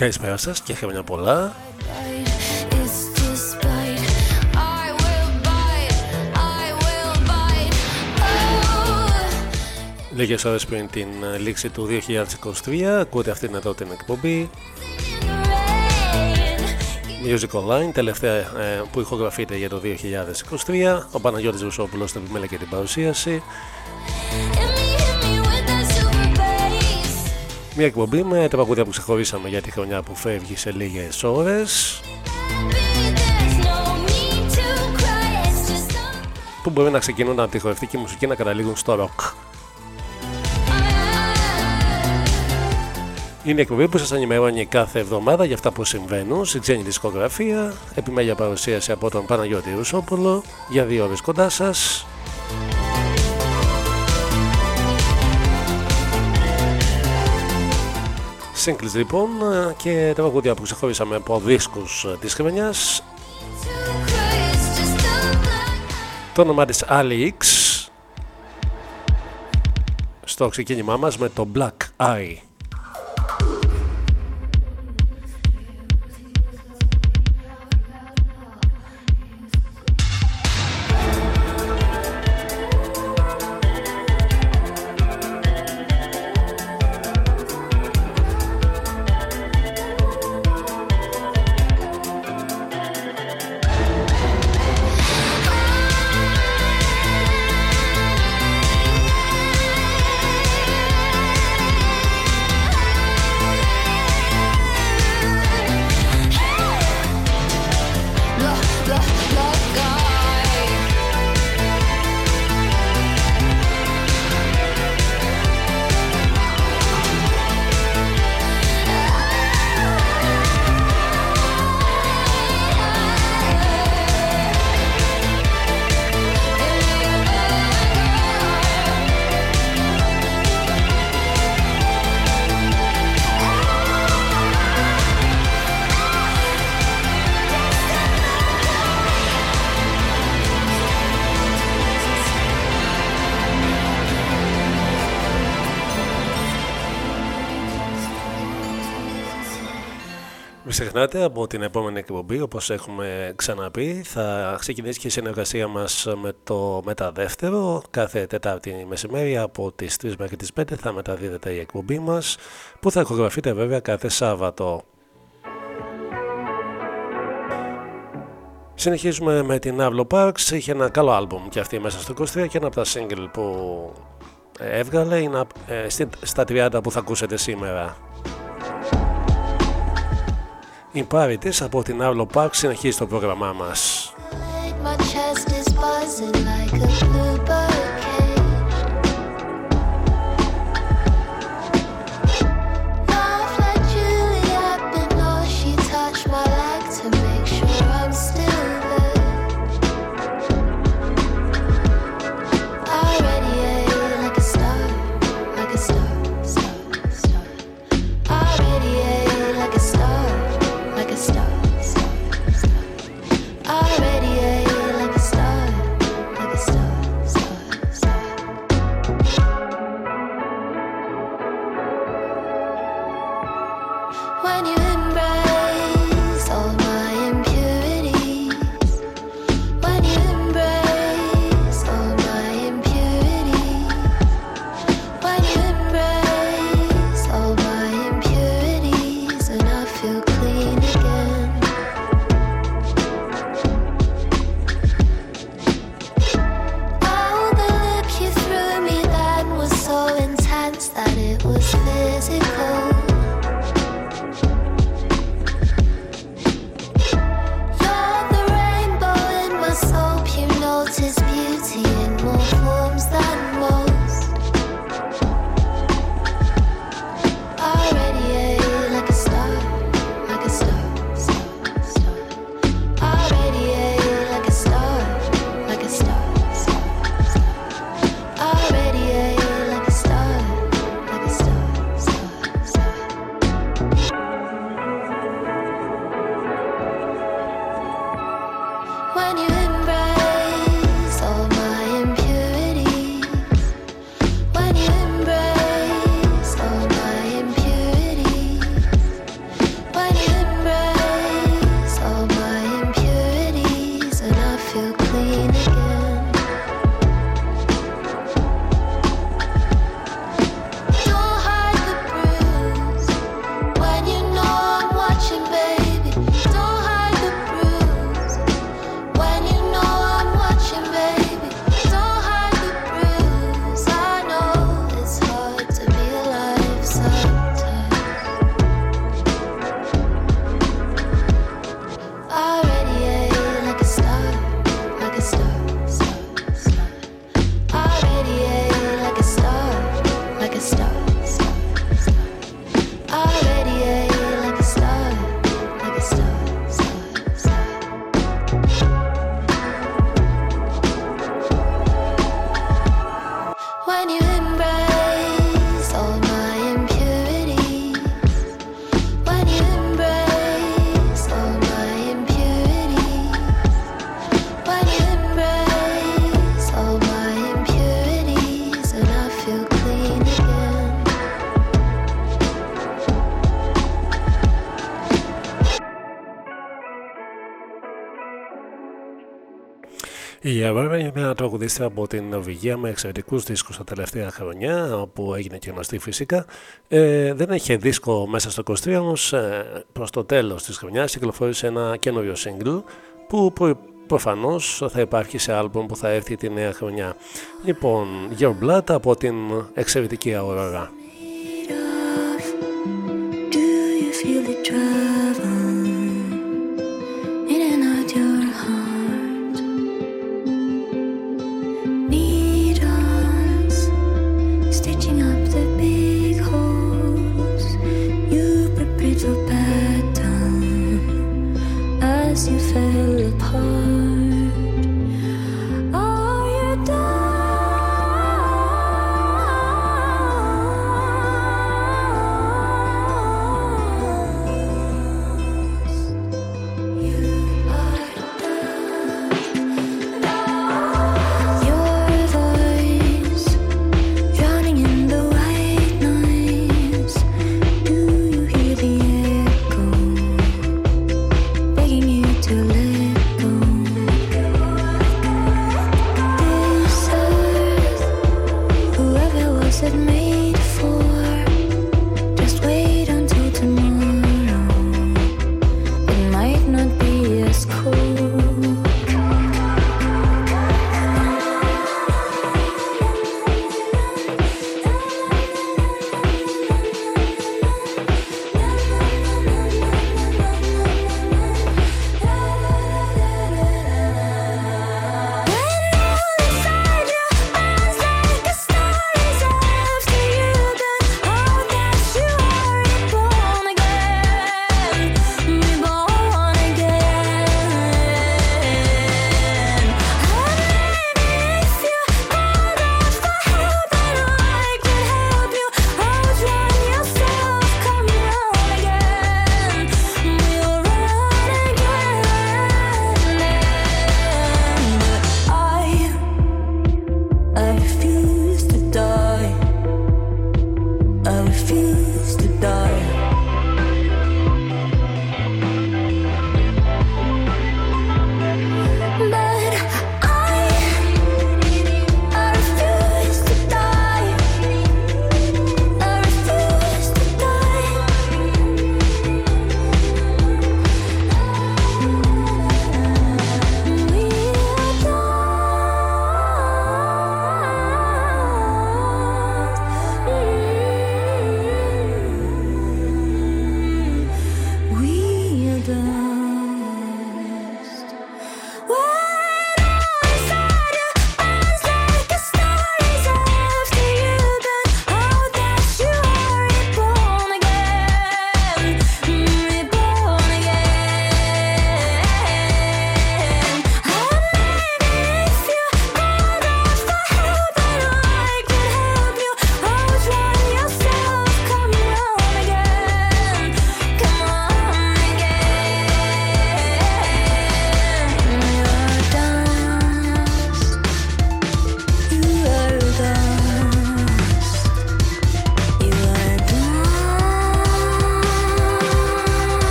Καλησπέρα σας και χρόνια πολλά. Λίγες ώρες πριν την ε, λήξη του 2023, ακούτε αυτήν εδώ την εκπομπή. Music Online, τελευταία ε, που ηχογραφείται για το 2023. Ο Παναγιώτης Βουσόπουλος θα επιμέλεια και την παρουσίαση. Μια εκπομπή με τα παγούδια που ξεχωρίσαμε για τη χρονιά που φεύγει σε λίγες ώρες. Που μπορεί να ξεκινούν από τη χορευτική μουσική να καταλήγουν στο ροκ. Είναι η εκπομπή που σας ενημερώνει κάθε εβδομάδα για αυτά που συμβαίνουν στην ξένη δισκογραφία. Επιμέλεια παρουσίαση από τον Παναγιώτη Ρουσόπουλο για δύο ώρες κοντά σας. Singles λοιπόν και τα βαγούδια που ξεχωρίσαμε από δίσκους της χρονιάς. Το όνομα της Ali X στο ξεκίνημά μας με το Black Eye. Ξεχνάτε από την επόμενη εκπομπή όπως έχουμε ξαναπεί θα ξεκινήσει και η συνεργασία μας με το μεταδεύτερο κάθε Τετάρτη μεσημέρι από τις 3 μέχρι τις 5 θα μεταδίδεται η εκπομπή μας που θα ηχογραφείται βέβαια κάθε Σάββατο. Συνεχίζουμε με την Avlo Parks, είχε ένα καλό άλμπουμ και αυτή μέσα στο 23 και ένα από τα single που έβγαλε είναι ε, στα 30 που θα ακούσετε σήμερα. Η πάρη της από την Arlo Park συνεχίζει το πρόγραμμά μας. Η τραγουδίστρια από την Νορβηγία με εξαιρετικούς δίσκους τα τελευταία χρόνια, όπου έγινε και γνωστή φυσικά. Ε, δεν έχει δίσκο μέσα στο 23, όμως ε, προς το τέλος της χρονιάς κυκλοφόρησε ένα καινούριο single που προφανώς θα υπάρχει σε άλμπομ που θα έρθει τη νέα χρονιά. Λοιπόν, Your Blood από την εξαιρετική Aurora.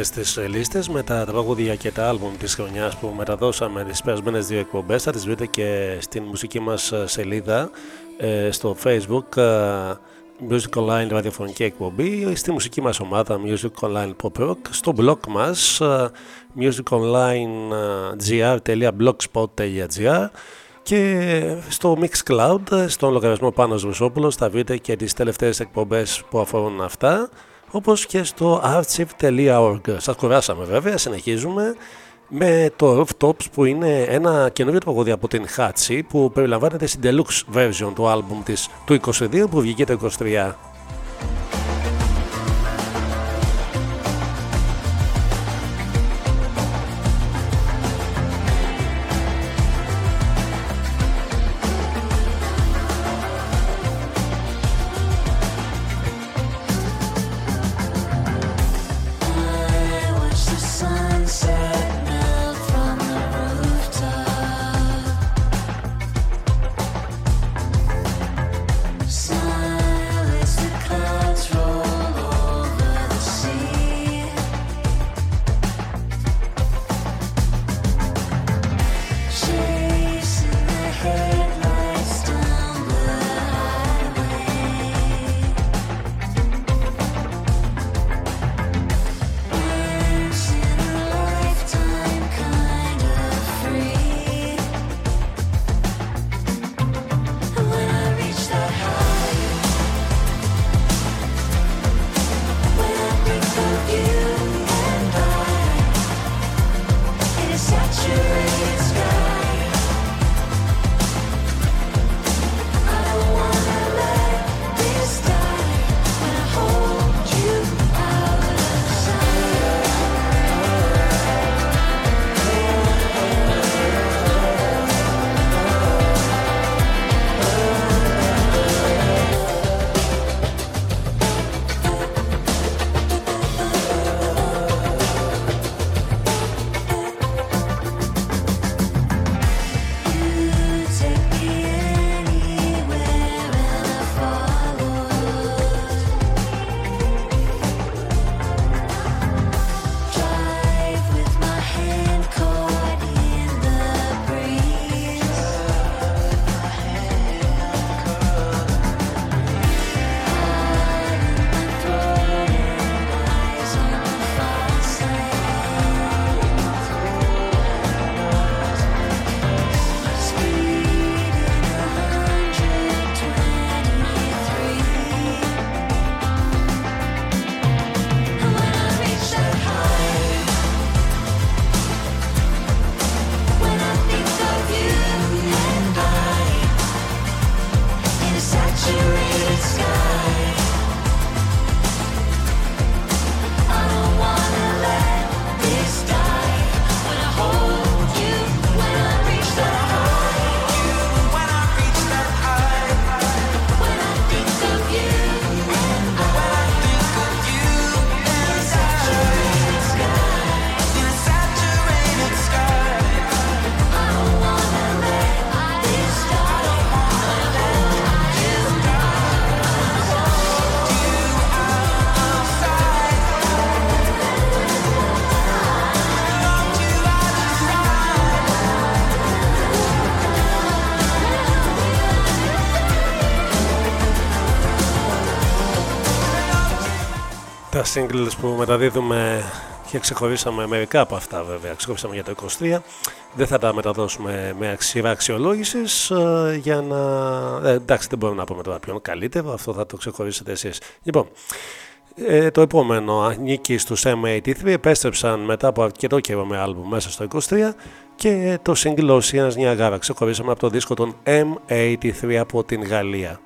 Αυτές τις ε, λίστες με τα τραγούδια και τα άλμπουμ της χρονιάς που μεταδώσαμε τις περασμένες δύο εκπομπές. Θα τις βρείτε και στην μουσική μας ε, σελίδα ε, στο facebook Music Online ραδιοφωνική εκπομπή στη μουσική μας ομάδα Music Online Pop Rock στο blog μας musiconline.gr.blogspot.gr και στο Mixcloud, στον λογαριασμό Πάνος Βουσόπουλος θα βρείτε και τις τελευταίες εκπομπές που αφορούν αυτά όπως και στο archive.org. Σας κουράσαμε βέβαια, συνεχίζουμε με το Rooftops που είναι ένα καινούριο τραγούδι από την Hatsi που περιλαμβάνεται στην deluxe version του άλμπουμ της του 22 που βγήκε το 23. Singles που μεταδίδουμε και ξεχωρίσαμε μερικά από αυτά βέβαια. Ξεχωρίσαμε για το 23. Δεν θα τα μεταδώσουμε με σειρά αξιολόγησης ε, για να. Ε, εντάξει, δεν μπορούμε να πούμε τώρα ποιον καλύτερο, αυτό θα το ξεχωρίσετε εσείς. Λοιπόν, ε, το επόμενο ανήκει στους M83, επέστρεψαν μετά από αρκετό καιρό με άλμπου μέσα στο 23 και το single Oceans Niagara ξεχωρίσαμε από το δίσκο των M83 από την Γαλλία.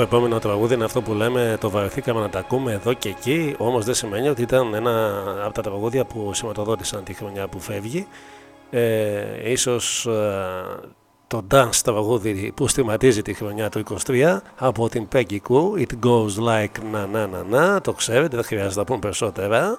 Το επόμενο τραγούδι είναι αυτό που λέμε το βαρεθήκαμε να τα ακούμε εδώ και εκεί όμως δεν σημαίνει ότι ήταν ένα από τα τραγούδια που σηματοδότησαν τη χρονιά που φεύγει. Ε, ίσως ε, το dance τραγούδι που στιγματίζει τη χρονιά του 23 από την Peggy Koo It Goes Like Na Na Na Na το ξέρετε δεν χρειάζεται να πούμε περισσότερα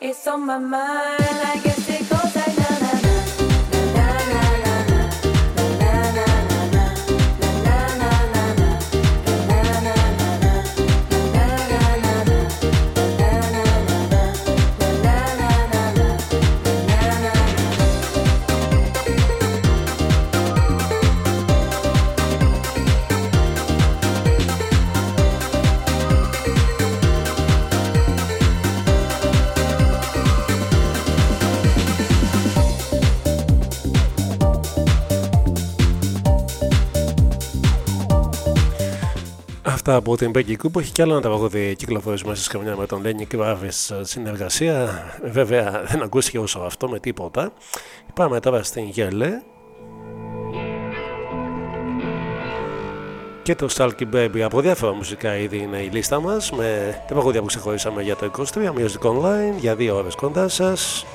it's on my mind. Αυτά από την Becky Cooper. Έχει κι άλλο ένα τραγούδι κυκλοφορήσει μέσα σε καμιά με τον Lenny Kravitz συνεργασία. Βέβαια δεν ακούστηκε όσο αυτό με τίποτα. Πάμε τώρα στην Γελέ. Και το Stalky Baby από διάφορα μουσικά ήδη είναι η λίστα μας με τα τραγούδια που ξεχωρίσαμε για το 23 Music Online για δύο ώρες κοντά σας.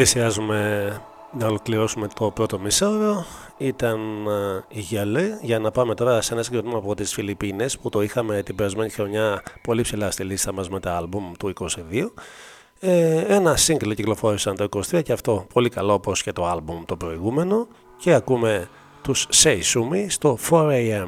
Πλησιάζουμε να ολοκληρώσουμε το πρώτο μισό ήταν η Γυαλέ για να πάμε τώρα σε ένα συγκροτήμα από τις Φιλιππίνες που το είχαμε την περασμένη χρονιά πολύ ψηλά στη λίστα μας με τα άλμπουμ του 22 ε, ένα σύγκλι κυκλοφόρησαν το 23 και αυτό πολύ καλό όπως και το άλμπουμ το προηγούμενο. Και ακούμε τους Seisumi στο 4am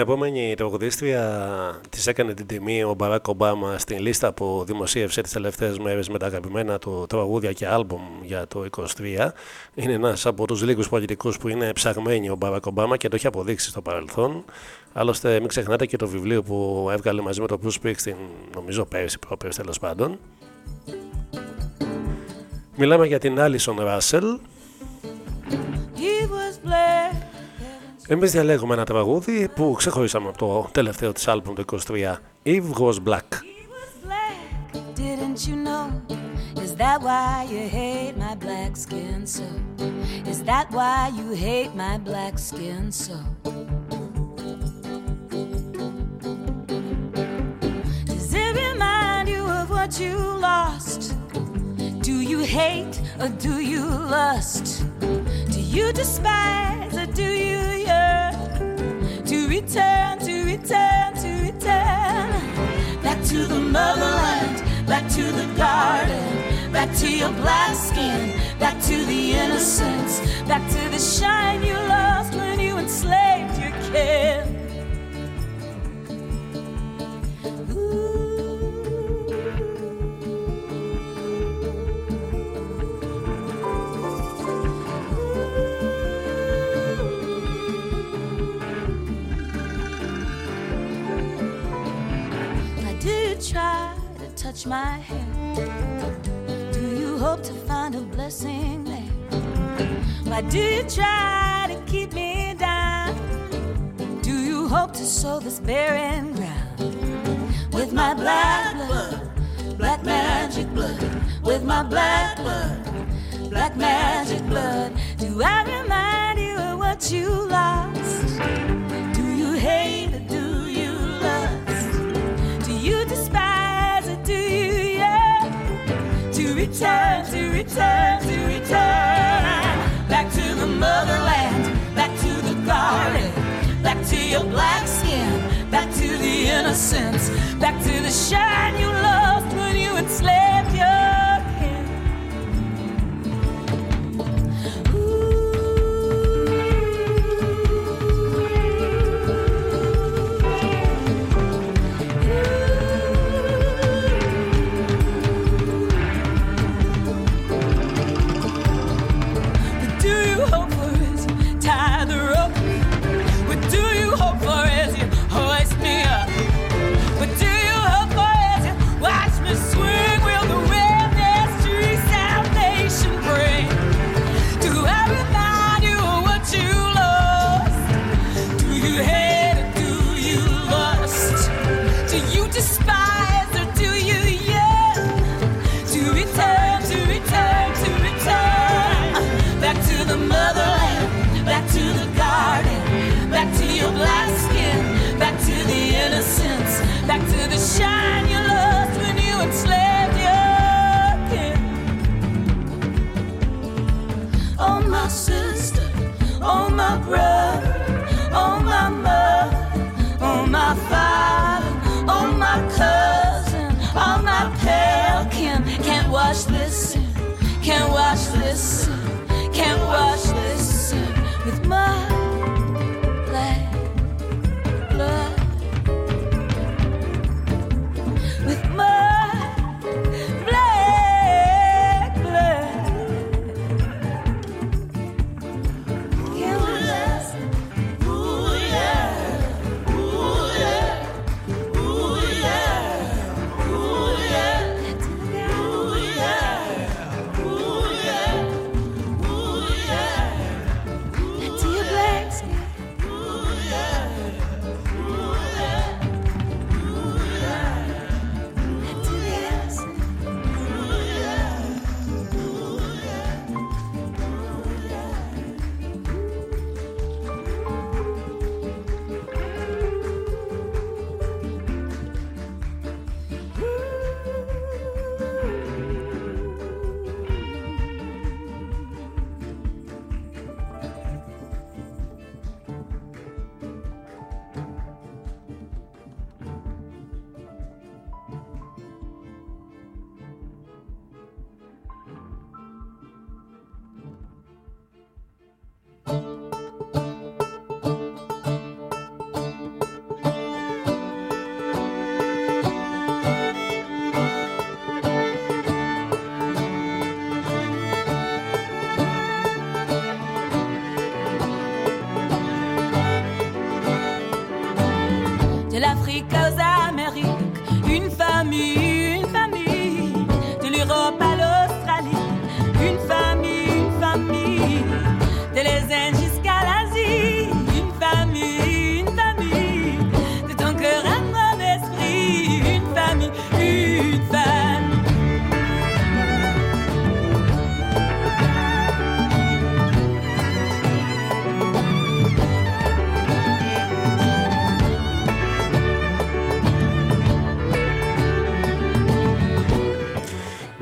επόμενη τραγουδίστρια της έκανε την τιμή ο Μπαράκ Ομπάμα στην λίστα που δημοσίευσε τις τελευταίες μέρες με τα αγαπημένα του τραγούδια και άλμπουμ για το 23. Είναι ένας από τους λίγους πολιτικούς που είναι ψαγμένοι ο Μπαράκ Ομπάμα και το έχει αποδείξει στο παρελθόν. Άλλωστε μην ξεχνάτε και το βιβλίο που έβγαλε μαζί με τον Bruce Springsteen, νομίζω πέρυσι, πρόπερσι τέλος πάντων. Μιλάμε για την Alison Russell. Εμείς διαλέγουμε ένα τραγούδι που ξεχωρίσαμε από το τελευταίο της άλμπουμ του 23 Eve was black Didn't you know? Is that why you hate my black skin so? Is that why you hate my black skin so? Does it remind you of what you lost? Do you hate or do you lust? You despise or do you yearn to return, to return, to return. Back to the motherland, back to the garden, back to your black skin, back to the innocence, back to the shine you lost when you enslaved your kin. Touch my hair? Do you hope to find a blessing there? Why do you try to keep me down? Do you hope to sow this barren ground with my black blood, black magic blood, with my black blood, black magic blood? Do I remind you of what you lost? Return, to return, to return. Back to the motherland, back to the garden, back to your black skin, back to the innocence, back to the shine you lost when you enslaved with my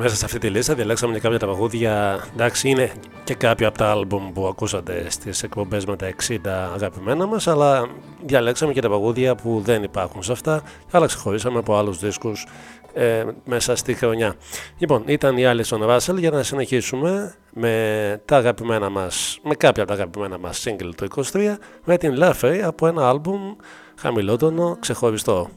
μέσα σε αυτή τη λίστα διαλέξαμε και κάποια τραγούδια. Εντάξει, είναι και κάποια από τα άλμπουμ που ακούσατε στις εκπομπές με τα 60 αγαπημένα μας, αλλά διαλέξαμε και τα τραγούδια που δεν υπάρχουν σε αυτά, αλλά ξεχωρίσαμε από άλλους δίσκους ε, μέσα στη χρονιά. Λοιπόν, ήταν η Alison Russell για να συνεχίσουμε με τα αγαπημένα μας, με κάποια από τα αγαπημένα μας single του 23 με την Laughing από ένα άλμπουμ χαμηλότονο ξεχωριστό.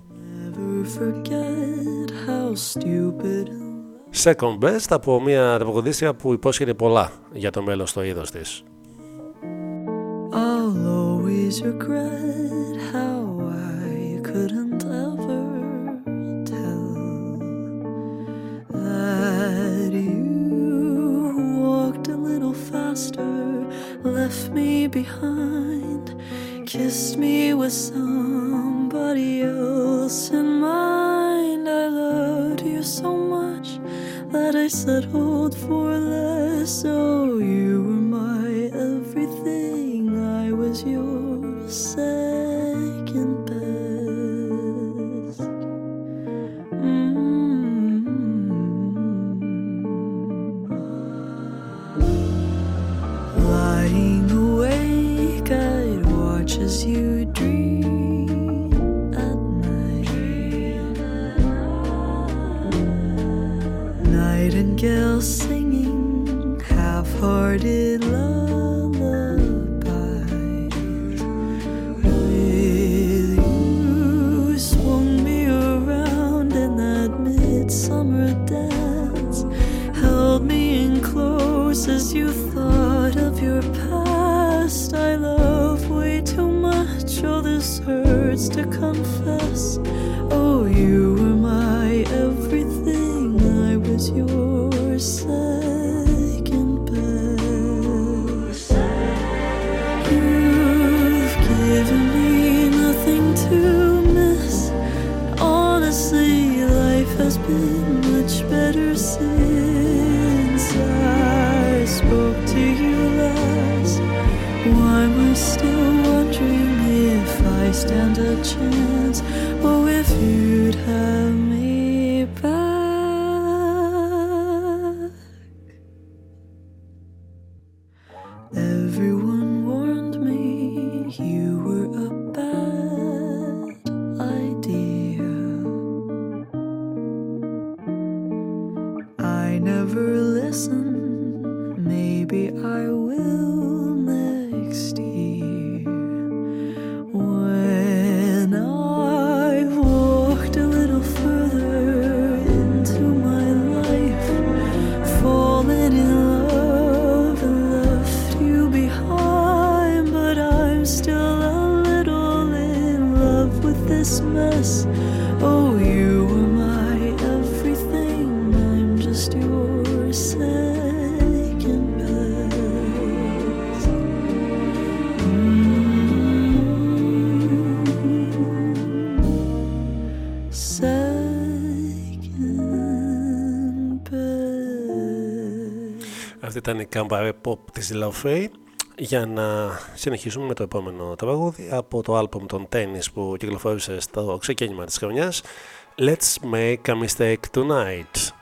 Second Best από μια τραγουδίστρια που υπόσχεται πολλά για το μέλλον στο είδος της. I'll always regret how I couldn't ever tell that you walked a little faster, left me behind, kissed me with somebody else in mind. I loved you so much that I settled for less. Oh, you were my everything, I was your second as you dream at night. nightingale singing half-hearted lullabies with you swung me around in that midsummer dance held me in close as you thought all this hurts to confess. Oh stand a chance? Oh, if you'd have ήταν η καμπαρέ pop της Love για να συνεχίσουμε με το επόμενο τραγούδι από το άλμπομ των Tennis που κυκλοφόρησε στο ξεκίνημα της χρονιάς Let's make a mistake tonight.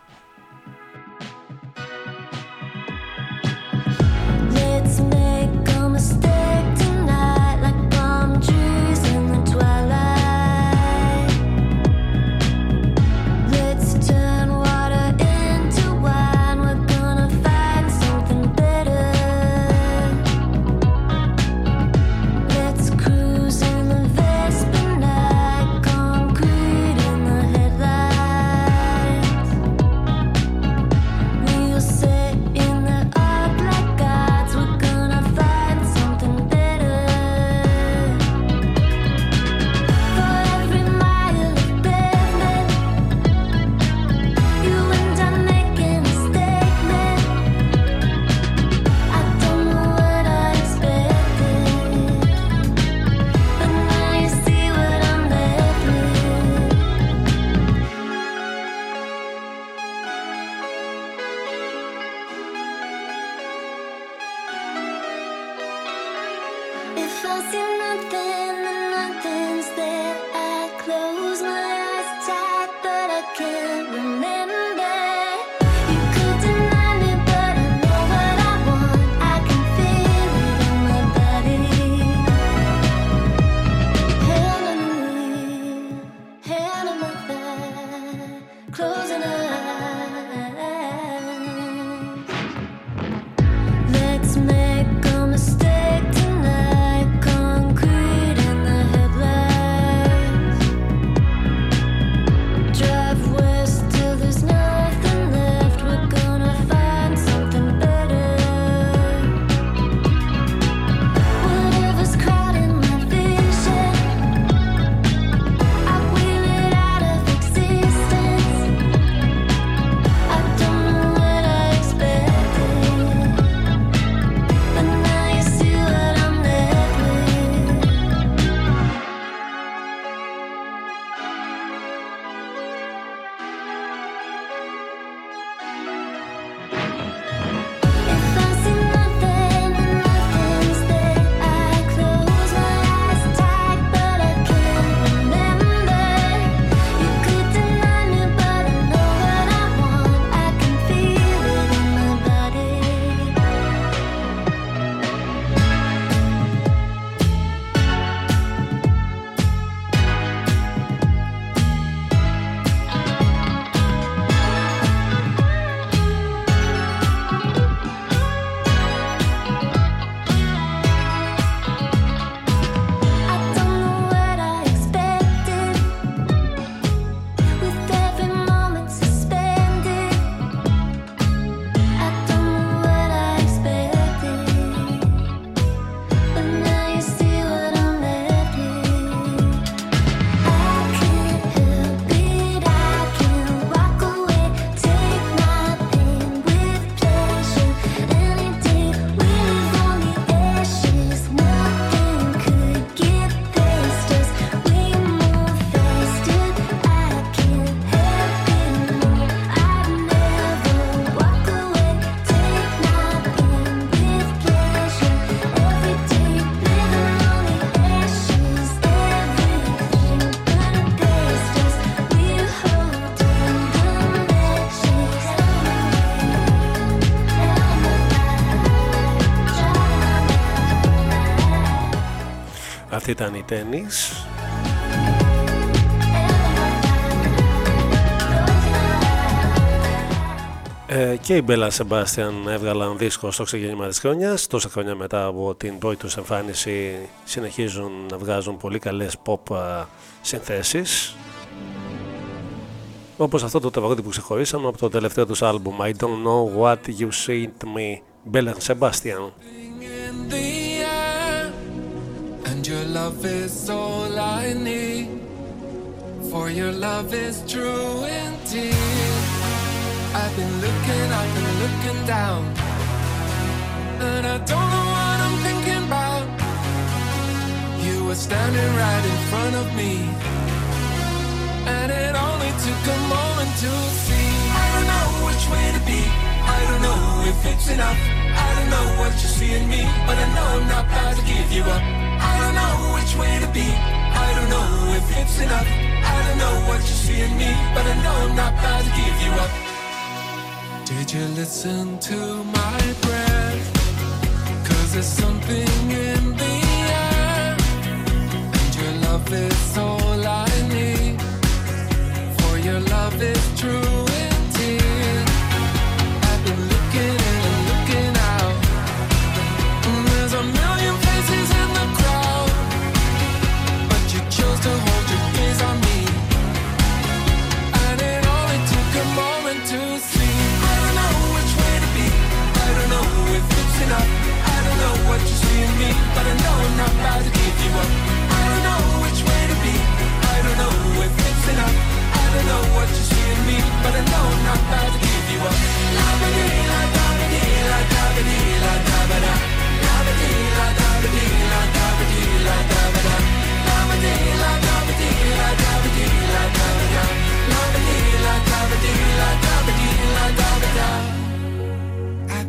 Αυτή ήταν η τέννις. Ε, και η Μπέλα Σεμπάστιαν έβγαλαν δίσκο στο ξεκίνημα της χρονιάς. Τόσα χρόνια μετά από την πρώτη τους εμφάνιση συνεχίζουν να βγάζουν πολύ καλές pop α, συνθέσεις. Όπως αυτό το τραγούδι που ξεχωρίσαμε από το τελευταίο τους άλμπουμ I don't know what you say to me Bella Sebastian your love is all I need. For your love is true indeed. I've been looking up and looking down, and I don't know what I'm thinking about. You were standing right in front of me, and it only took a moment to see. I don't know which way to be. I don't know if it's enough. I don't know what you see in me, but I know I'm not about to give you up. I don't know which way to be. I don't know if it's enough. I don't know what you see in me, but I know I'm not about to give you up. Did you listen to my breath? Cause there's something in the air, and your love is all I need. For your love is true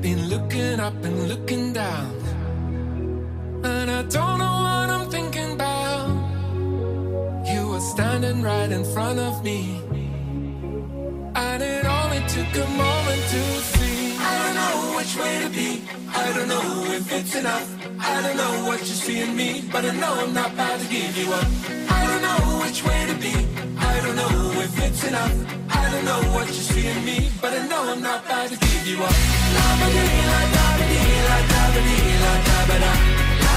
i've been looking up and looking down and I don't know what I'm thinking about. You were standing right in front of me, and it only took a moment to see. I don't know which way to be. I don't know if it's enough. I don't know what you see in me, but I know I'm not about to give you up. I don't know which way to be. I don't know if it's enough. I don't know what you see in me, but I know I'm not about to give you up. La-ba-dee, la-da-ba-dee, la-da-ba-dee, la-da-ba-da. La-ba-dee,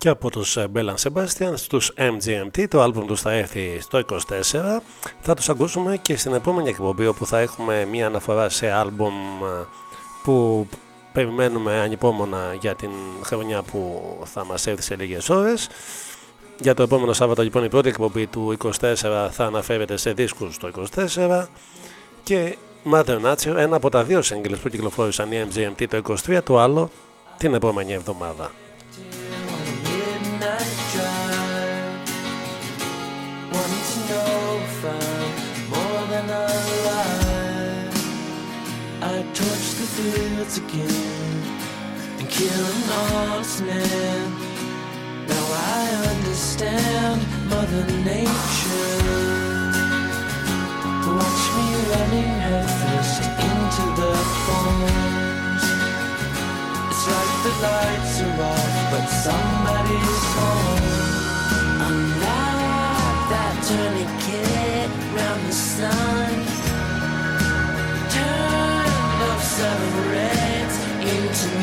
και από τους ε, Bell Sebastian στους MGMT το άλμπουμ τους θα έρθει στο 24 θα τους ακούσουμε και στην επόμενη εκπομπή όπου θα έχουμε μια αναφορά σε άλμπουμ ε, που περιμένουμε ανυπόμονα για την χρονιά που θα μας έρθει σε λίγες ώρες. Για το επόμενο Σάββατο λοιπόν η πρώτη εκπομπή του 24 θα αναφέρεται σε δίσκους το 24 και Mother Nature ένα από τα δύο singles που κυκλοφόρησαν οι MGMT το 23 το άλλο την επόμενη εβδομάδα fields again and kill an honest man. Now I understand Mother Nature. Watch me running headfirst into the thorns. It's like the lights are off, but somebody's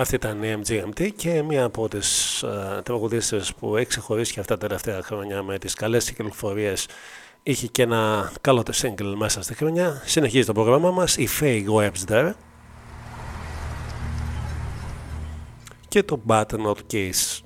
Αυτή ήταν η MGMT και μία από τις ε, τραγουδίστρες που έχει χωρίσει αυτά τα τελευταία χρόνια με τις καλές κυκλοφορίες είχε και ένα καλό το single μέσα στη χρονιά. Συνεχίζει το πρόγραμμά μας η Faye Webster και το Button Not kiss.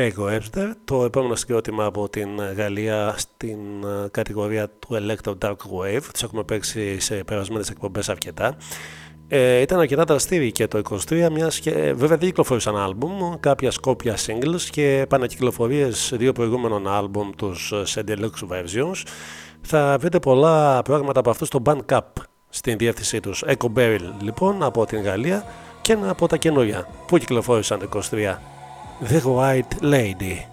Φέγκο Έπστερ, το επόμενο συγκρότημα από την Γαλλία στην ε, κατηγορία του Electro Dark Wave. Τους έχουμε παίξει σε περασμένες εκπομπές αρκετά. Ε, ήταν αρκετά δραστήριοι και το 23, μιας και ε, βέβαια δεν κυκλοφορούσαν άλμπουμ, κάποια σκόπια singles και επανακυκλοφορίες δύο προηγούμενων άλμπουμ τους ε, σε deluxe versions. Θα βρείτε πολλά πράγματα από αυτούς στο Bandcamp στην διεύθυνσή τους. Echo Beryl λοιπόν από την Γαλλία και ένα από τα καινούρια που κυκλοφόρησαν το 23. the White Lady.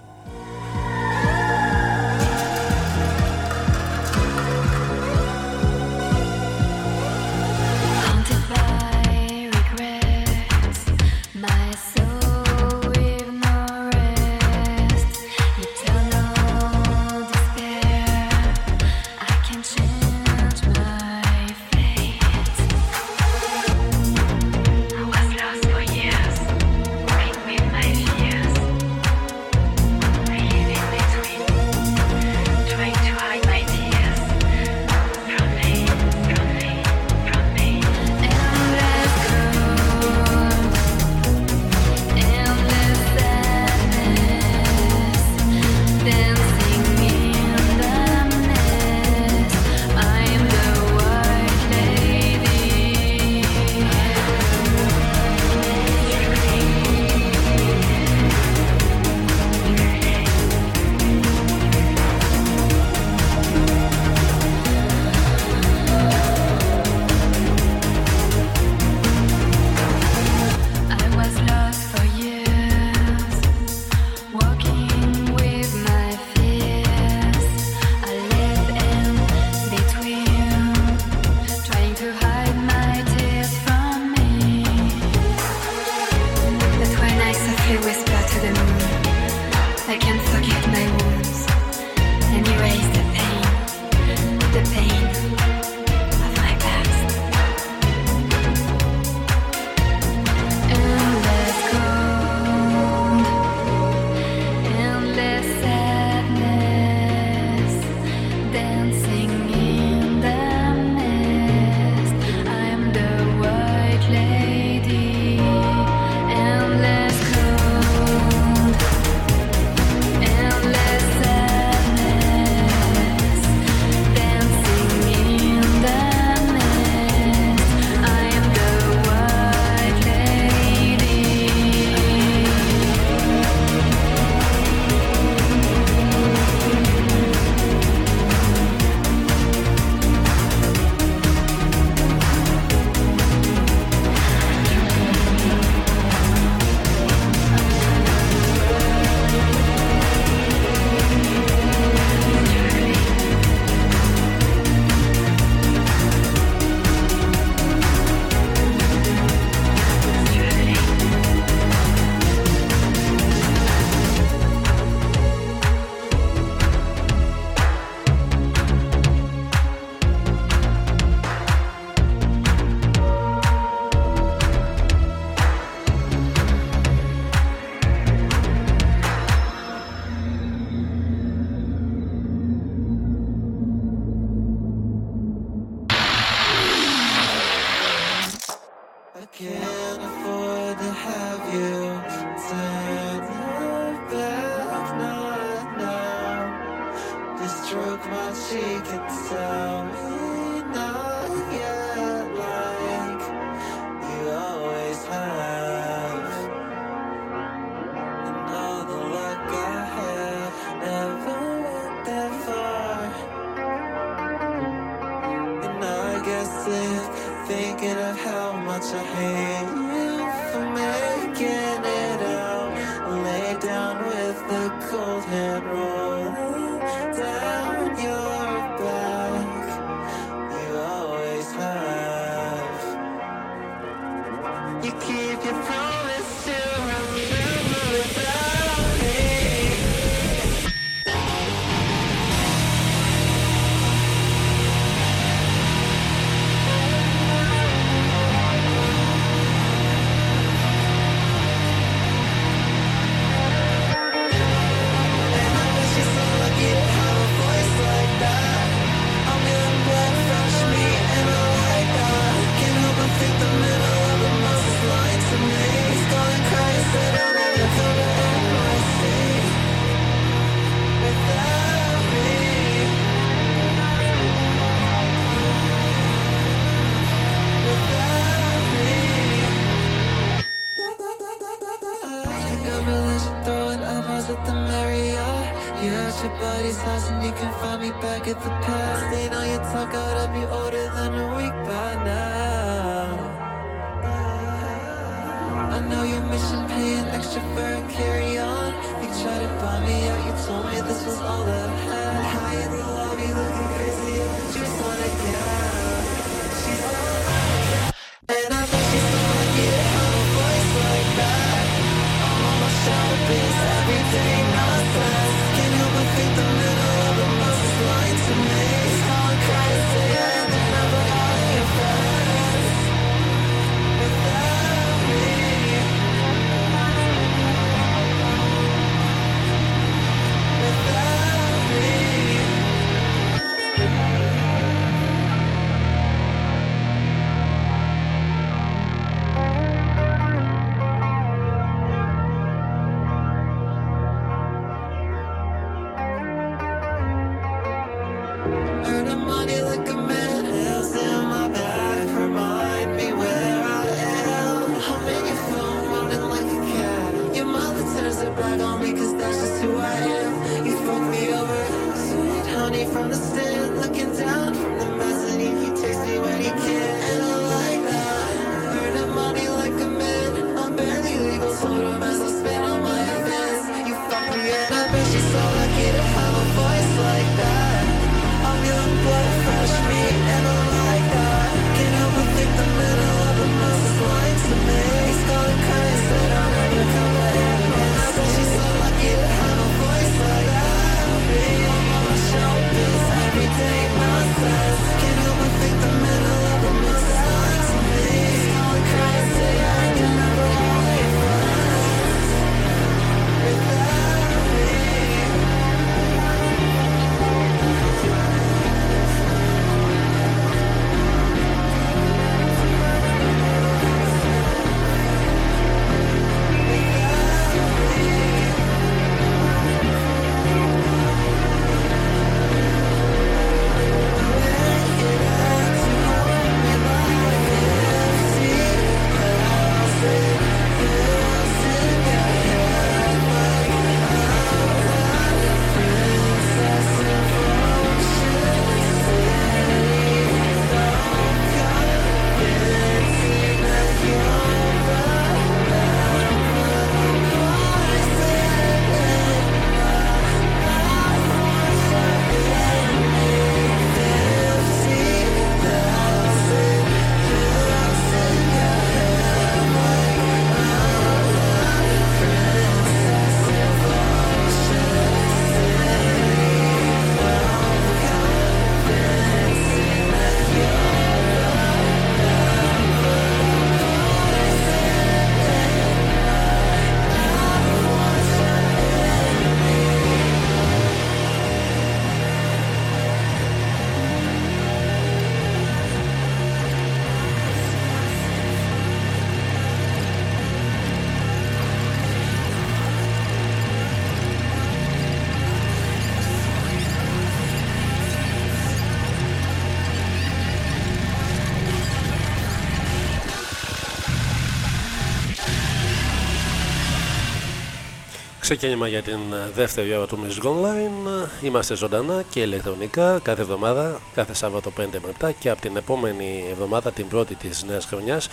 Ξεκίνημα για την ε, δεύτερη ώρα του Music Online. Είμαστε ζωντανά και ηλεκτρονικά κάθε εβδομάδα, κάθε Σάββατο 5 με 7 και από την επόμενη εβδομάδα, την πρώτη της νέας χρονιάς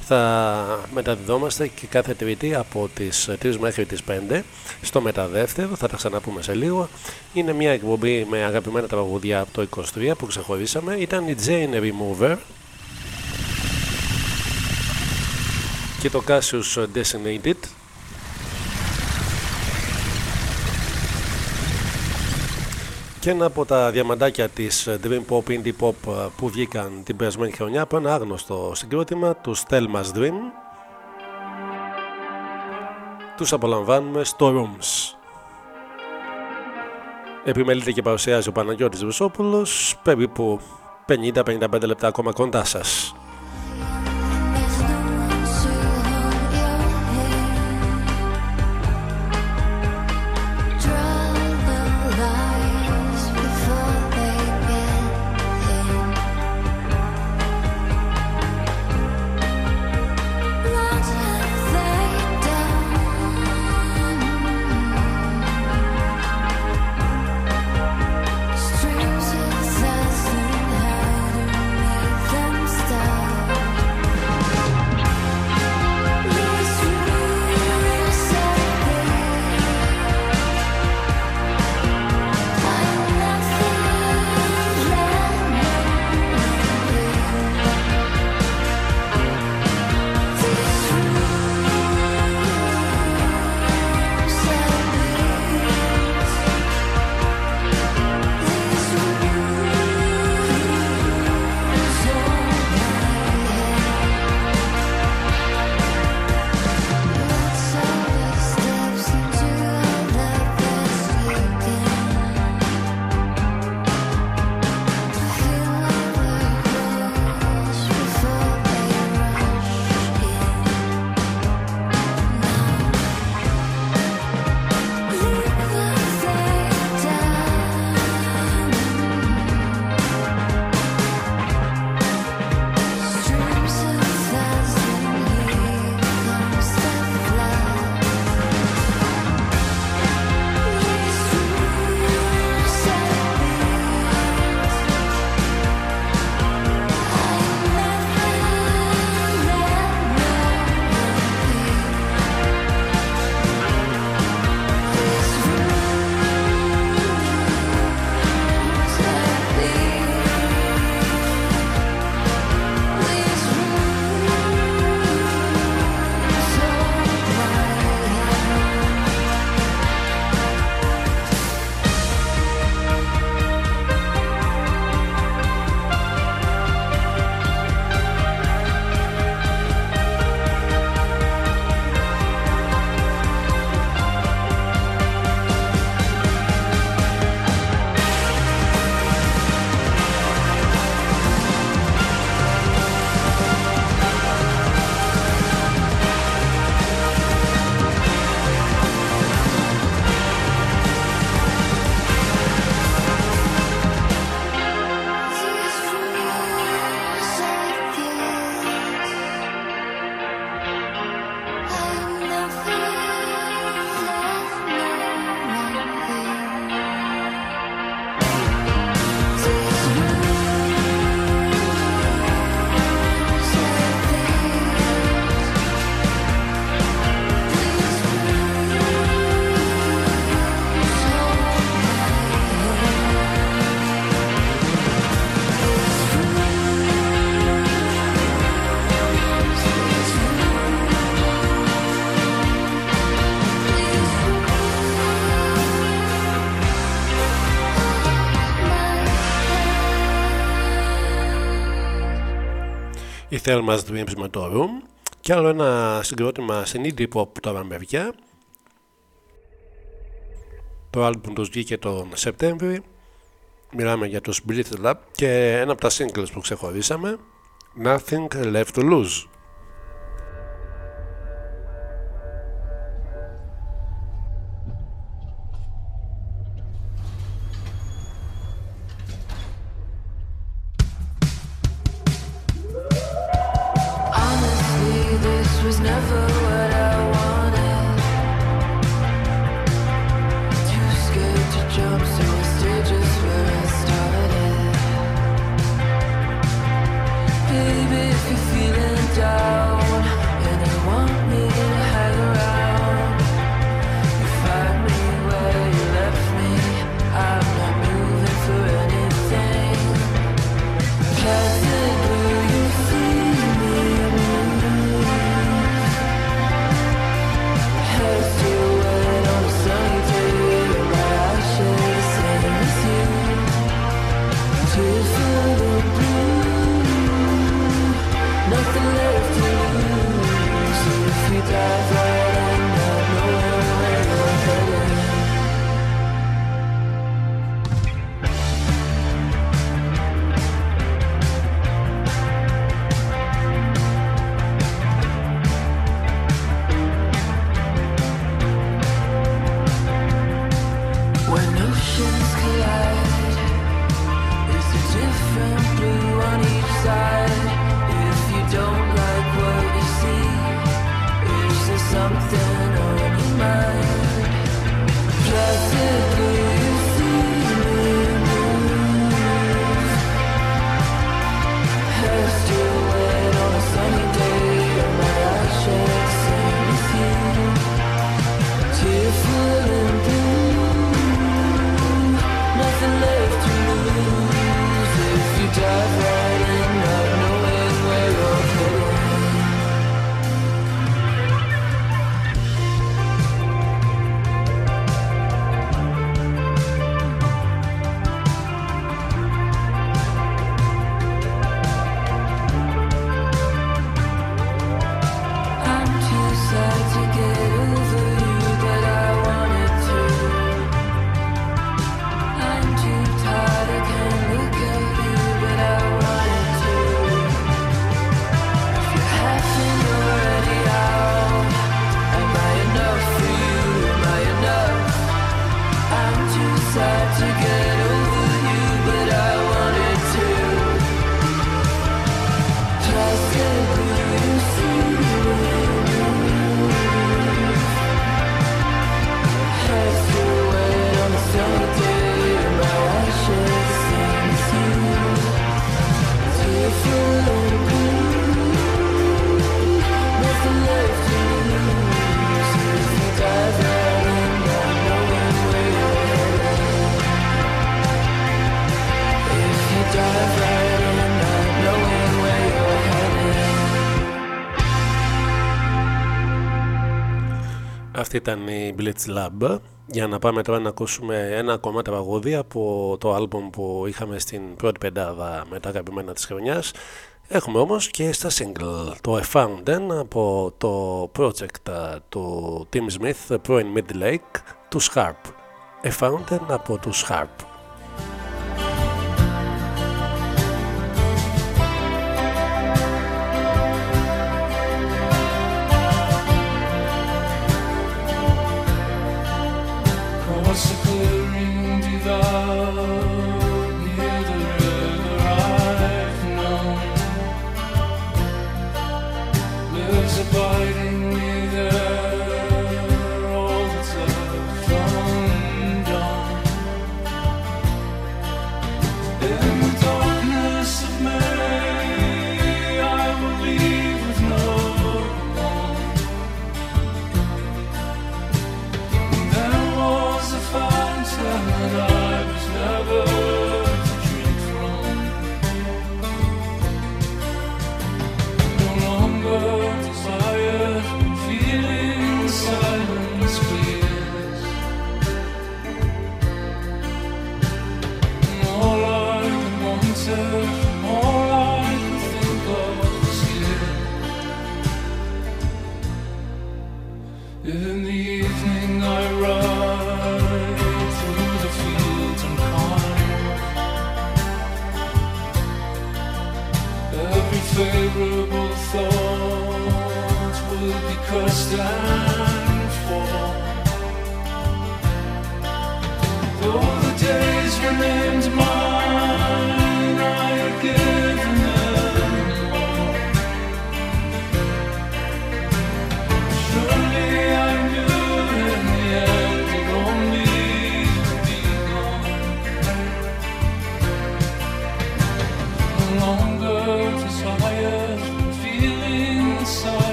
θα μεταδιδόμαστε και κάθε τρίτη από τις 3 μέχρι τις 5 στο μεταδεύτερο, θα τα ξαναπούμε σε λίγο. Είναι μια εκπομπή με αγαπημένα τραγουδιά από το 23 που ξεχωρίσαμε. Ήταν η Jane Remover και το Cassius Designated Και ένα από τα διαμαντάκια της ε, Dream Pop, Indie Pop ε, που βγήκαν την περασμένη χρονιά από ένα άγνωστο συγκρότημα τους Stelma's Dream. Τους απολαμβάνουμε στο Rooms. Επιμελείται και παρουσιάζει ο Παναγιώτης Βουσόπουλος, περίπου 50-55 λεπτά ακόμα κοντά σας. Tell Dreams με και άλλο ένα συγκρότημα συνείδη pop τώρα μεριά το άλμπουμ τους βγήκε τον Σεπτέμβρη. Μιλάμε για τους Blitz Lab και ένα από τα singles που ξεχωρίσαμε Nothing Left to Lose. Αυτή ήταν η Blitz Lab. Για να πάμε τώρα να ακούσουμε ένα κομμάτι τραγούδι από το άλμπομ που είχαμε στην πρώτη πεντάδα με τα αγαπημένα της χρονιάς. Έχουμε όμως και στα single το A Fountain από το project του Tim Smith, πρώην Midlake, του Sharp. A Fountain από του Sharp.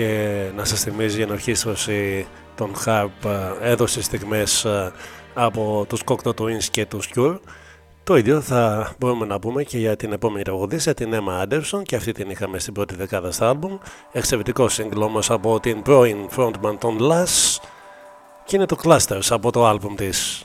και να σας θυμίζει η ενορχίστρωση των Harp ε, έδωσε στιγμές ε, από τους Cocteau Twins και τους Cure το ίδιο θα μπορούμε να πούμε και για την επόμενη τραγουδίστρια, την Emma Anderson και αυτή την είχαμε στην πρώτη δεκάδα στα album. Εξαιρετικό σύγκλο από την πρώην frontman των Lass και είναι το Clusters από το άλμπουμ της.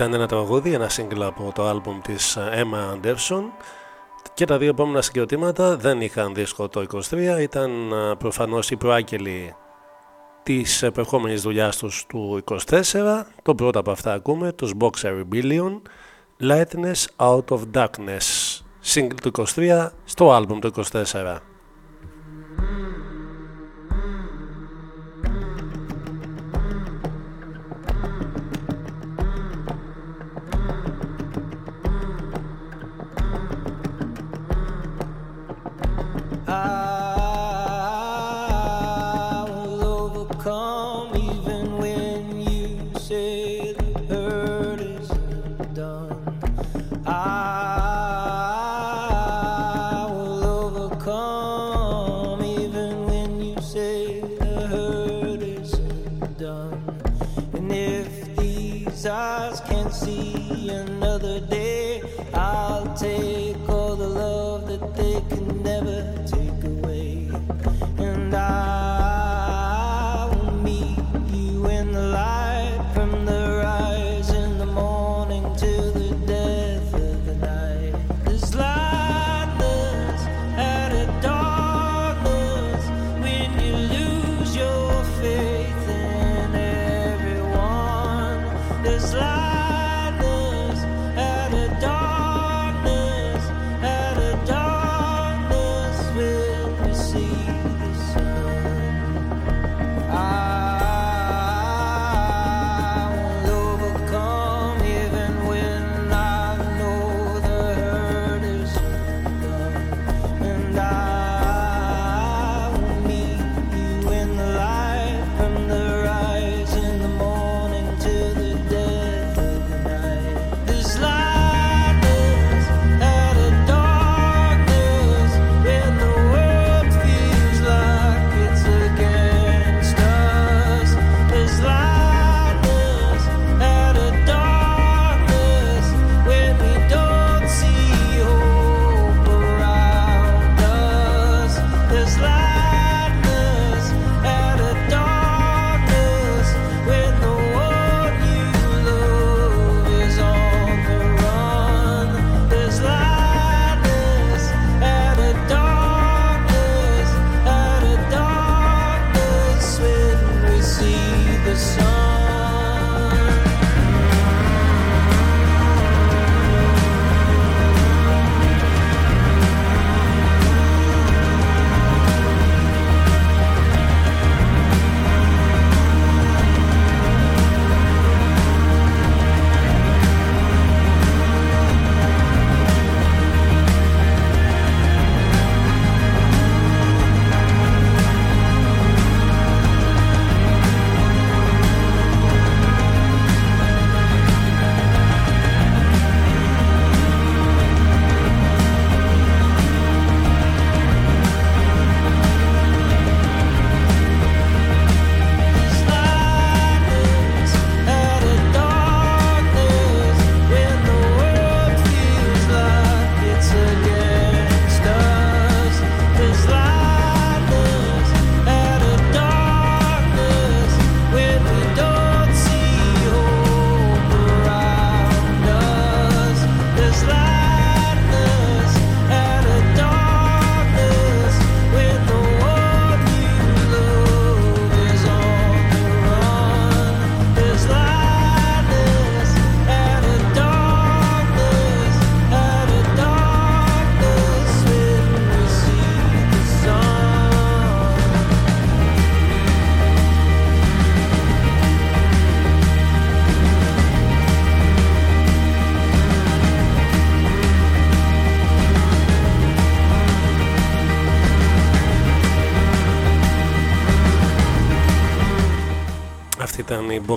Ήταν ένα τραγούδι, ένα σύγκλα από το άλμπουμ της ε, Emma Anderson και τα δύο επόμενα συγκροτήματα δεν είχαν δίσκο το 23, ήταν ε, προφανώς οι προάγγελοι της επερχόμενης δουλειάς τους του 24. Το πρώτο από αυτά ακούμε, τους Boxer Rebellion, Lightness Out of Darkness, σύγκλ του 23 στο άλμπουμ του 24.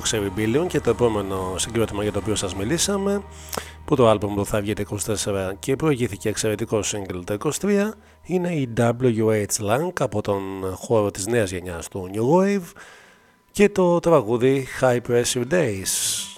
Rebellion και το επόμενο συγκρότημα για το οποίο σας μιλήσαμε που το άλμπουμ που θα βγει το 24 και προηγήθηκε εξαιρετικό single το 23 είναι η WH Lang από τον χώρο της νέας γενιάς του New Wave και το τραγούδι High Pressure Days.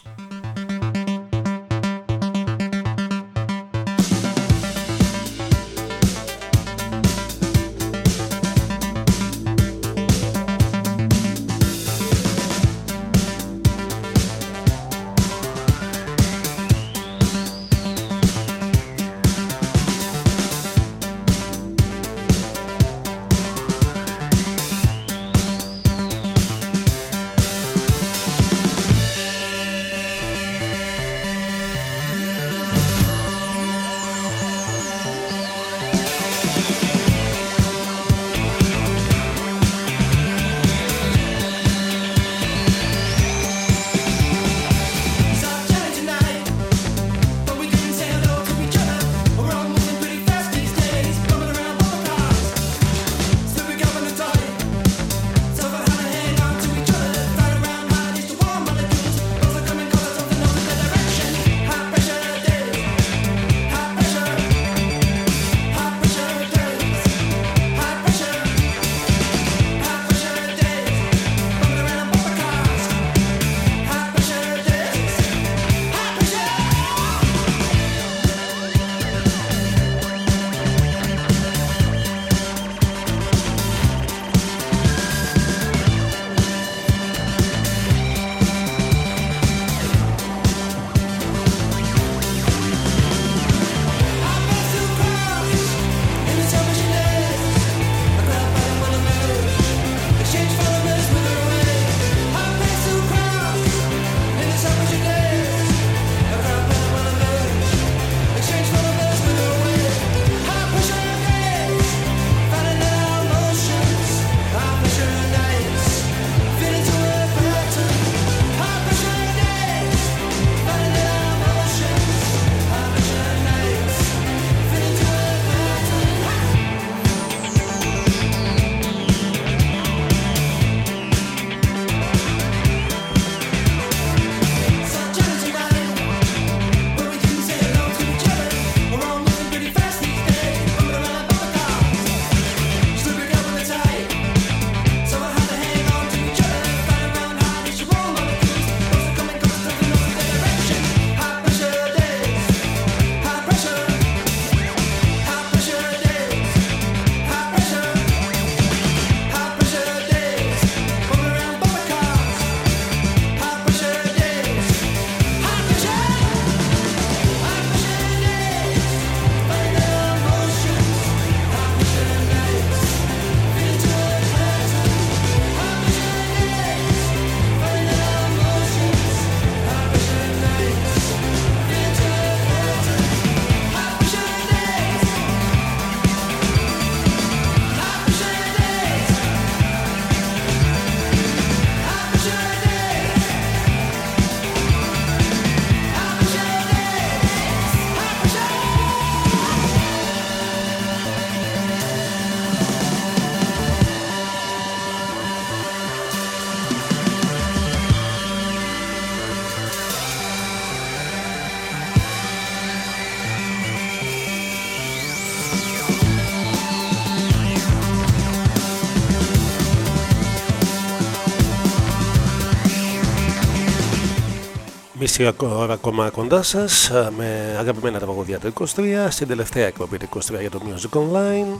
Μισή ώρα ακόμα κοντά σας με αγαπημένα τραγουδιά του 23. Στην τελευταία εκπομπή του 23 για το Music Online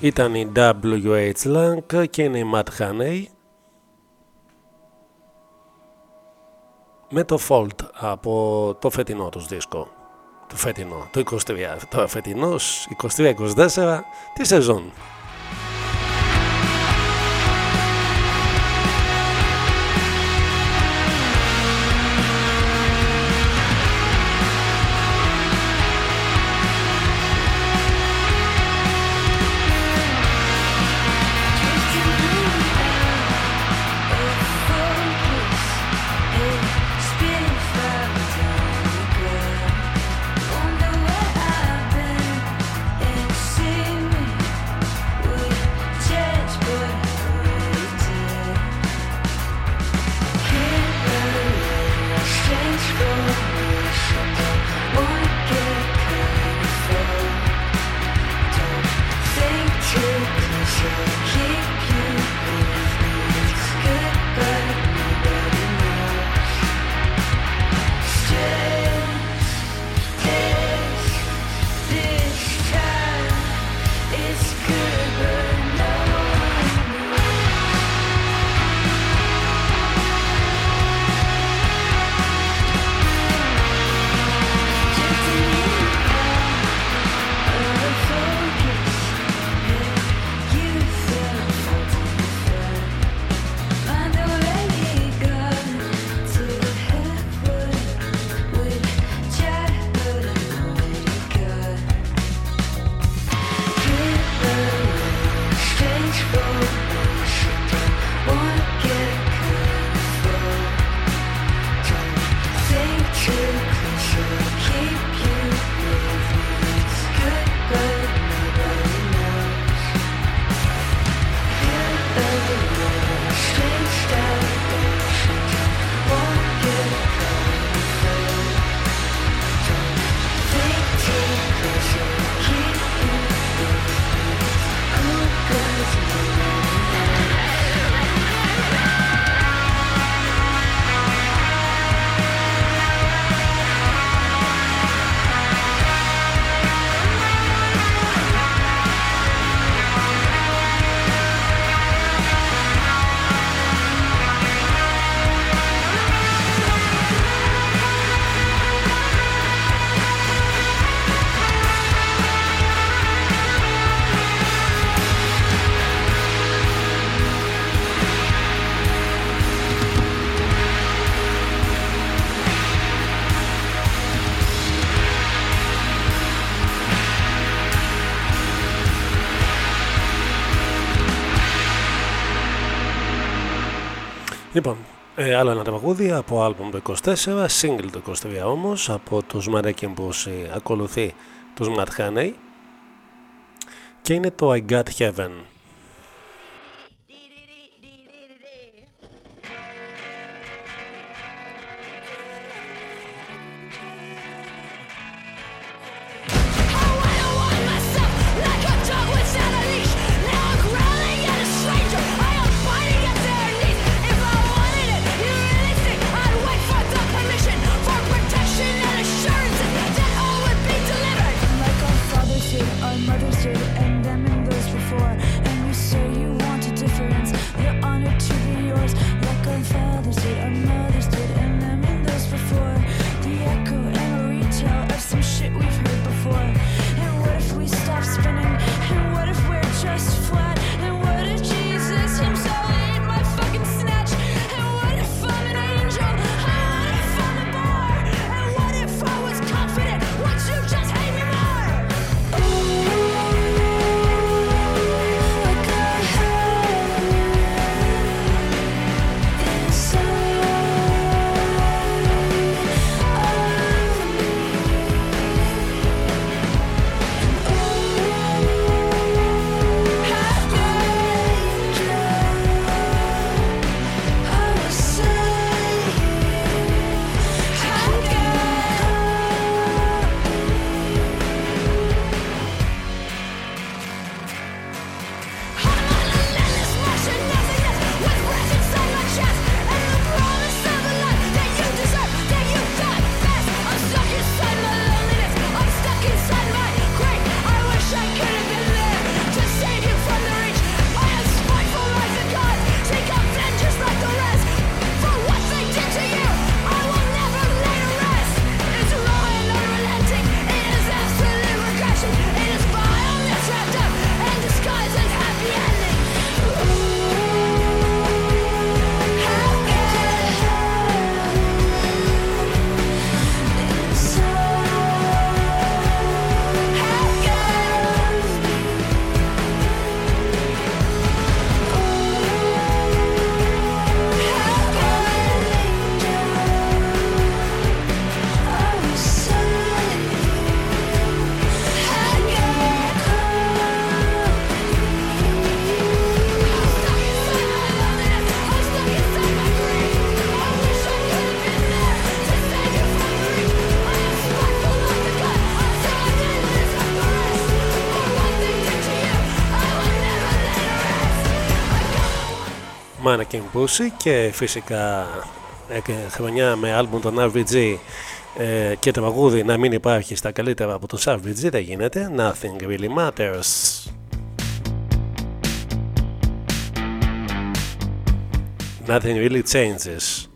ήταν η WH Lang και είναι η Matt Haney με το Fault από το φετινό τους δίσκο. Το φετινό, το 23. Το φετινός 23-24 τη σεζόν. Λοιπόν, ε, άλλο ένα τραγούδι από άλμπουμ το 24, single το 23 όμως, από τους Marekin που ακολουθεί τους Matt Haney και είναι το I Got Heaven. Και φυσικά ε, χρονιά με άλμπουμ των RVG ε, και το τραγούδι να μην υπάρχει στα καλύτερα από τους RVG δεν γίνεται. Nothing Really Matters. Nothing Really Changes.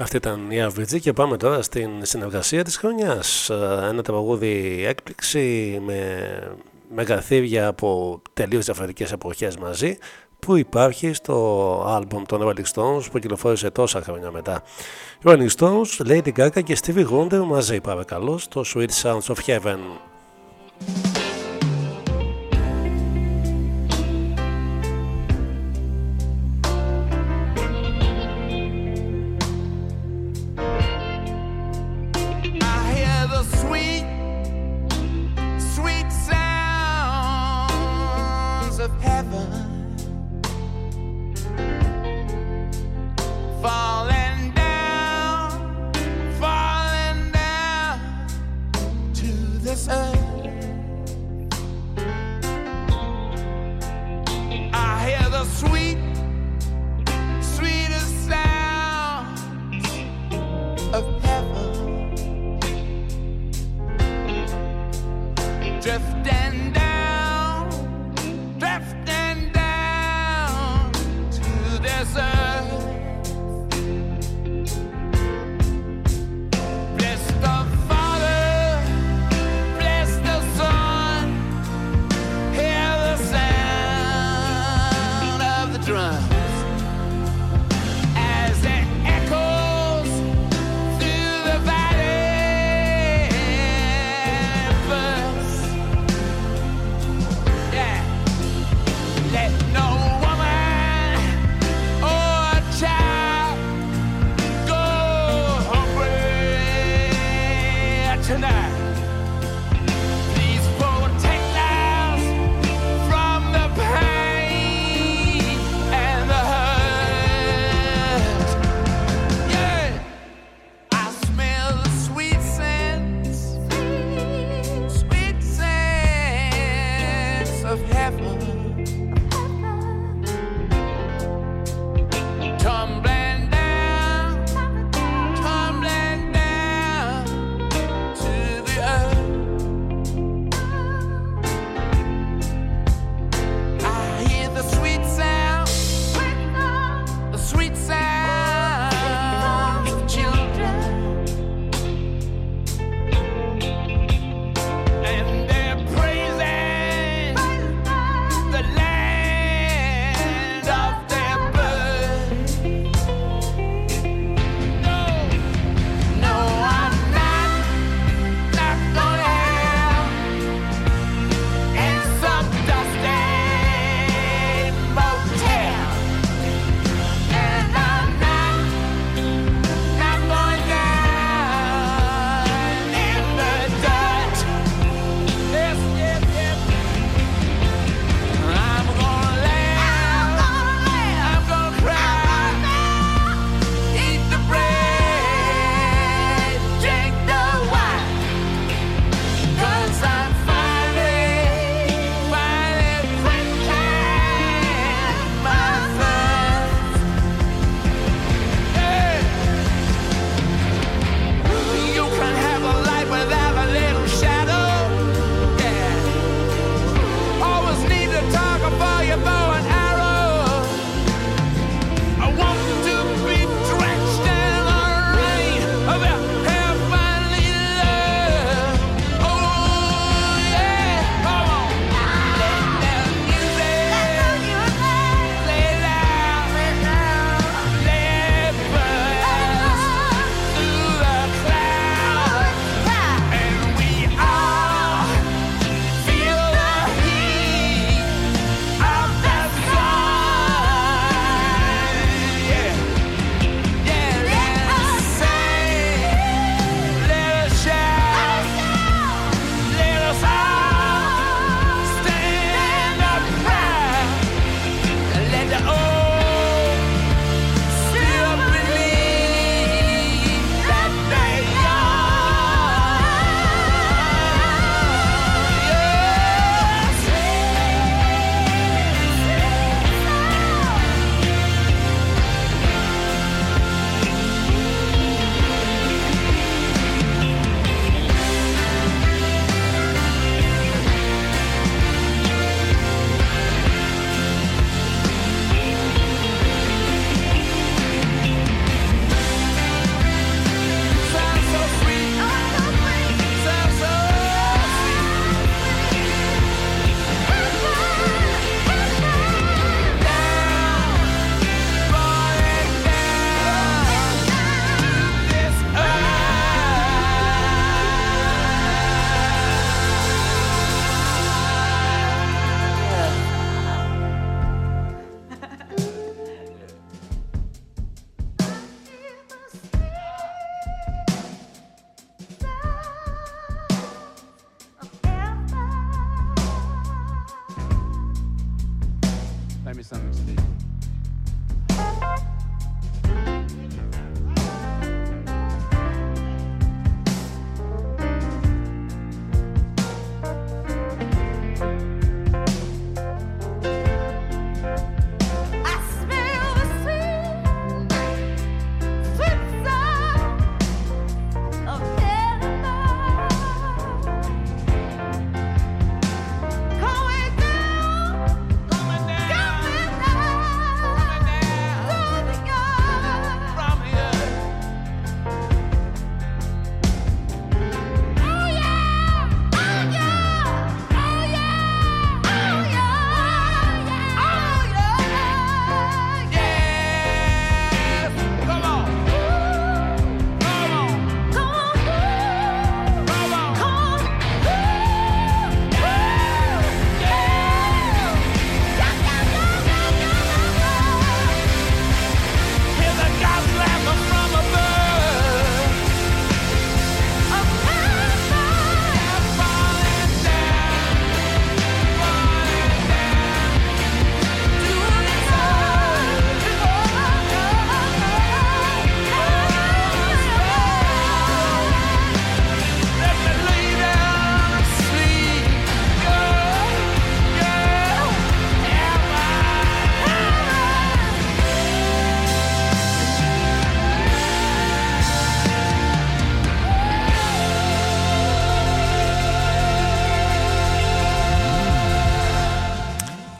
Αυτή ήταν η Αυριτζή και πάμε τώρα στην συνεργασία της χρονιάς. Ε, ένα τραγούδι έκπληξη με μεγαθύρια από τελείως διαφορετικές εποχές μαζί που υπάρχει στο άλμπομ των Rolling Stones που κυκλοφόρησε τόσα χρόνια μετά. Ο Rolling Stones, Lady Gaga και Stevie Wonder μαζί παρακαλώ στο Sweet Sounds of Heaven.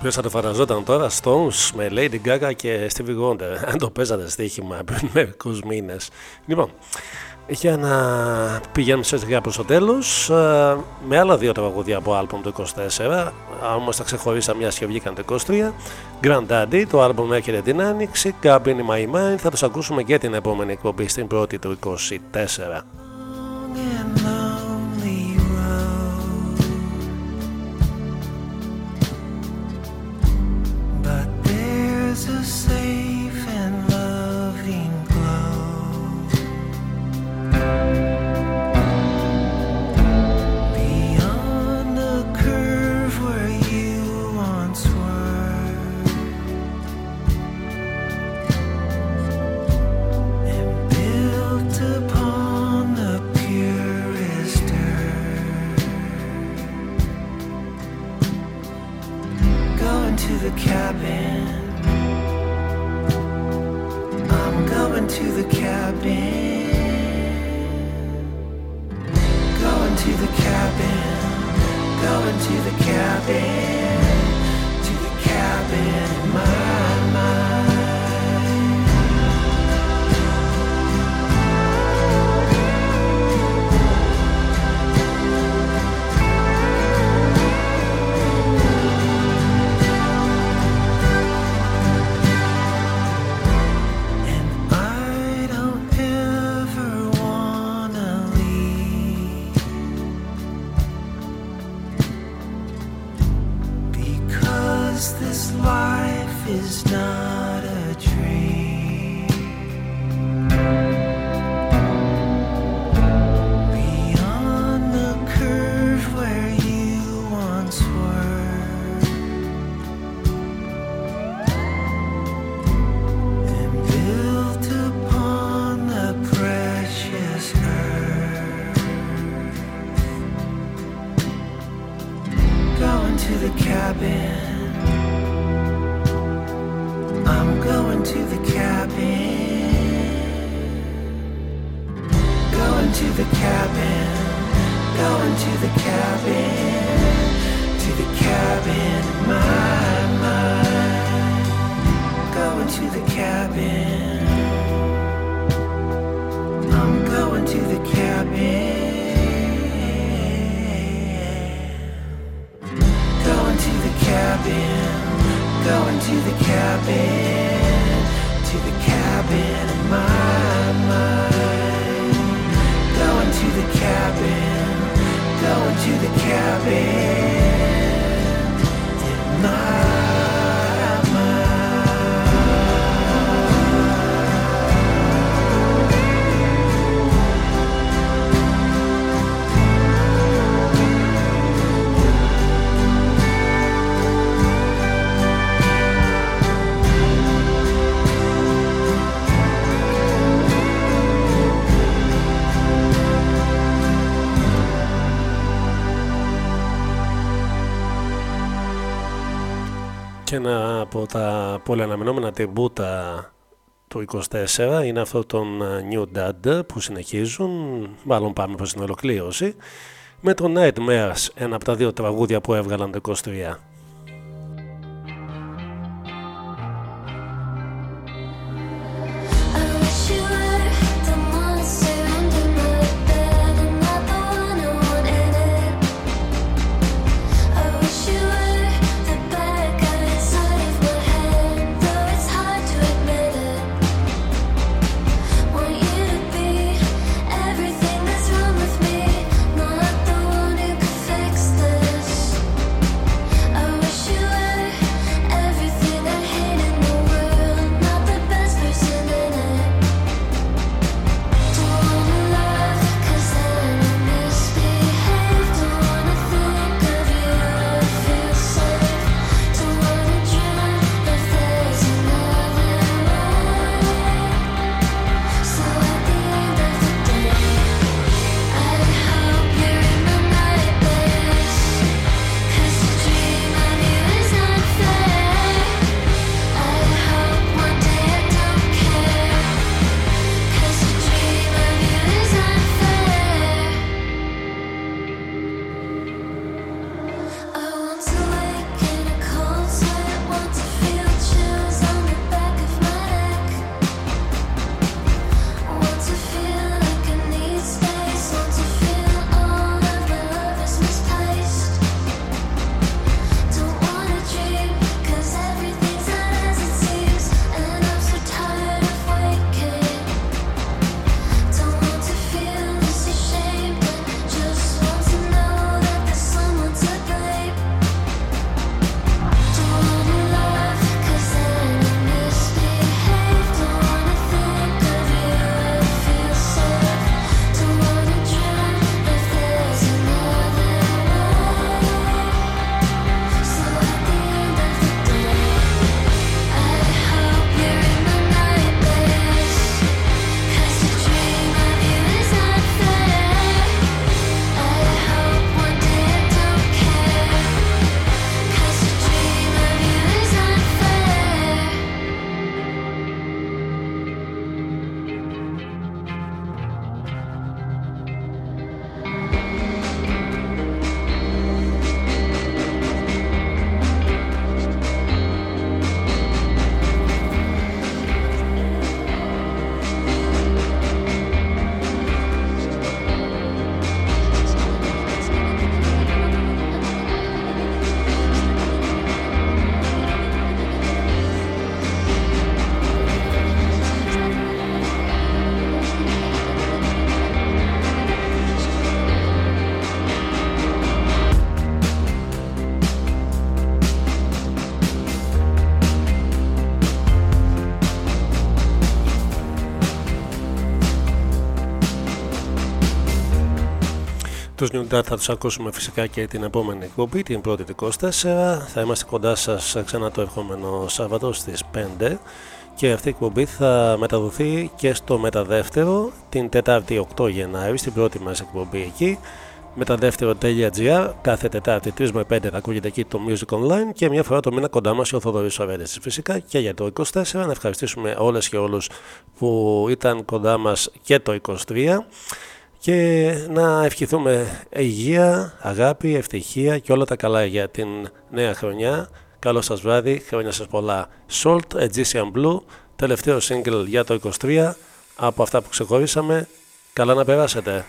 Ποιος θα το φανταζόταν τώρα, Stones με Lady Gaga και Stevie Wonder. Αν το παίζατε στοίχημα πριν μερικούς μήνες. Λοιπόν, για να πηγαίνουμε σε σιγά προς το τέλος, ε, με άλλα δύο τραγούδια από άλμπομ του 24, όμως τα ξεχωρίσαμε μιας και βγήκαν το 23. Grand Daddy, το άλμπομ έρχεται την Άνοιξη, Gab in My Mind, θα τους ακούσουμε και την επόμενη εκπομπή στην πρώτη του 24. Yeah. Από τα πολύ αναμενόμενα τεμπούτα του 24 είναι αυτό των ε, New Dad που συνεχίζουν, μάλλον πάμε προς την ολοκλήρωση, με το Nightmares, ένα από τα δύο τραγούδια που έβγαλαν το 23. Τους New Dad θα τους ακούσουμε φυσικά και την επόμενη εκπομπή, την πρώτη του 24. Θα είμαστε κοντά σας ξανά το ερχόμενο Σάββατο στις 5 και αυτή η εκπομπή θα μεταδοθεί και στο μεταδεύτερο την Τετάρτη 8 Γενάρη, στην πρώτη μας εκπομπή εκεί. μεταδεύτερο.gr κάθε Τετάρτη 3 με 5 θα ακούγεται εκεί το Music Online και μια φορά το μήνα κοντά μας ο Θοδωρής Ορέντης φυσικά και για το 24 να ευχαριστήσουμε όλες και όλους που ήταν κοντά μας και το 23 και να ευχηθούμε υγεία, αγάπη, ευτυχία και όλα τα καλά για την νέα χρονιά. Καλό σας βράδυ, χρόνια σας πολλά. Salt, Egyptian Blue, τελευταίο single για το 23 από αυτά που ξεχωρίσαμε. Καλά να περάσετε.